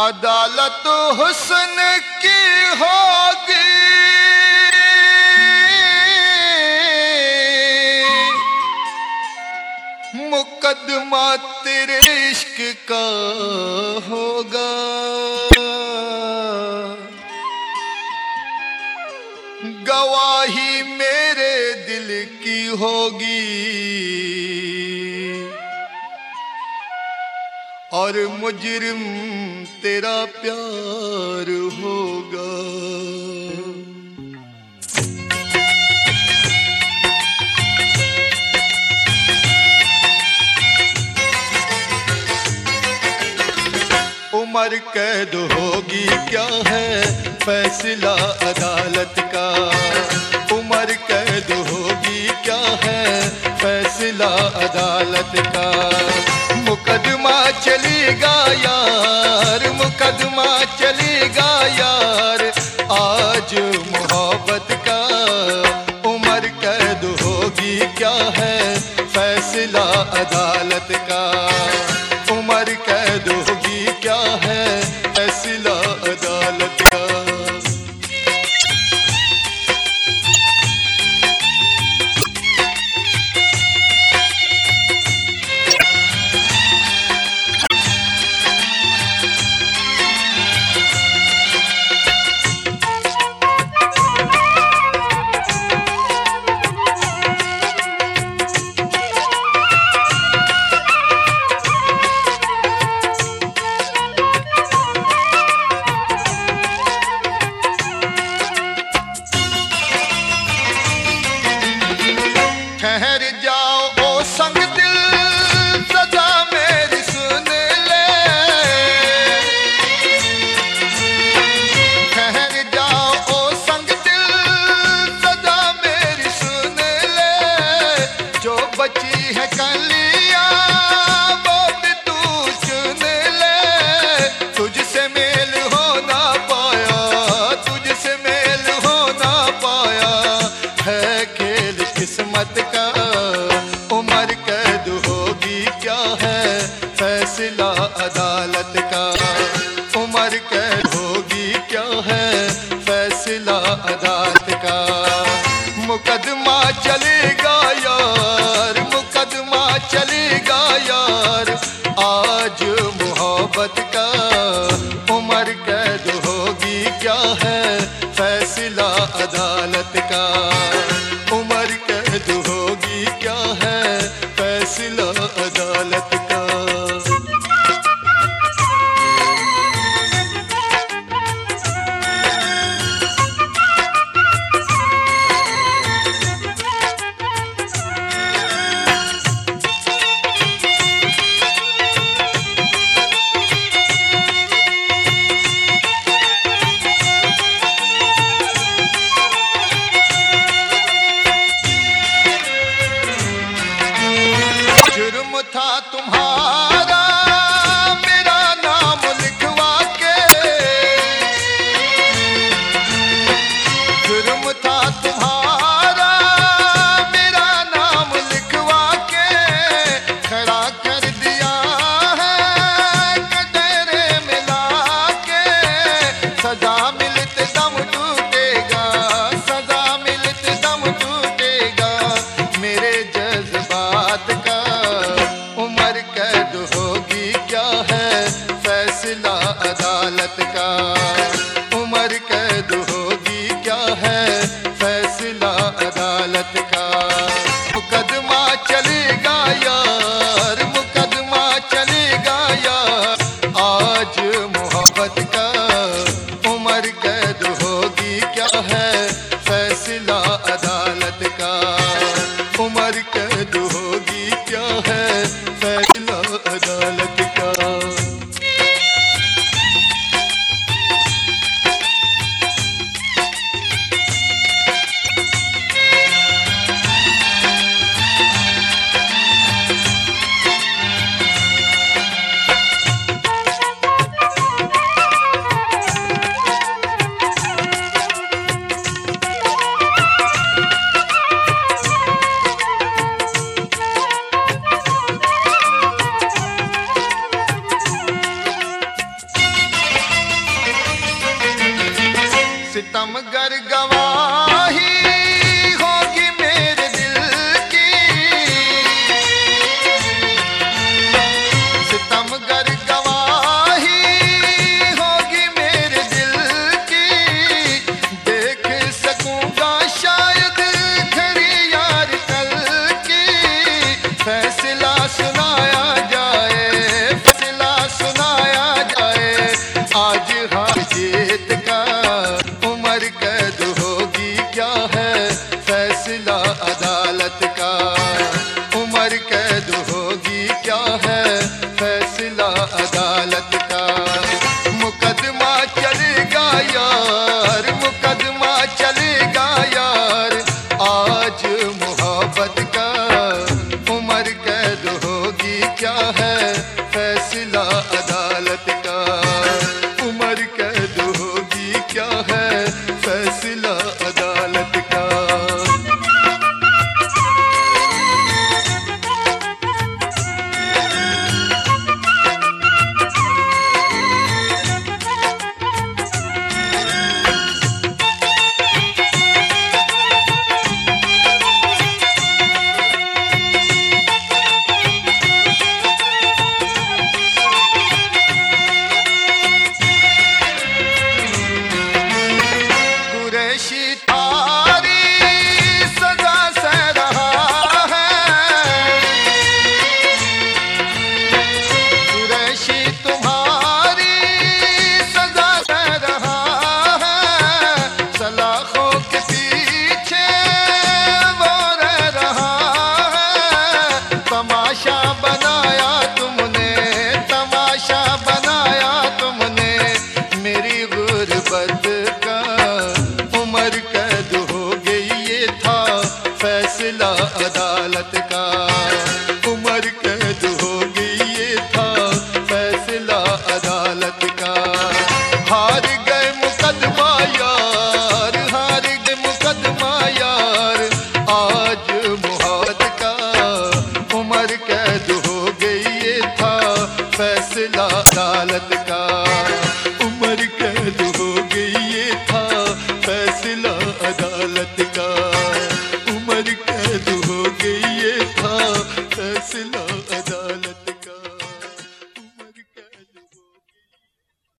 अदालत हुसन की होगी। मुकदमा तेरे इश्क का होगा। गवाही मेरे दिल की होगी। और मुजरिम तेरा प्यार होगा। उम्र कैद होगी क्या है फैसला अदालत का? उम्र कैद होगी क्या है फैसला अदालत का? मुकदमा चल अदा उम्र कैद दुह। सितम गर गवाही होगी मेरे दिल की। सितम गर गवाही होगी मेरे दिल की। देख सकूँगा शायद खरी यार कल की। फैसला सुनाया जाए, फैसला सुनाया जाए। आज हाजिर बदल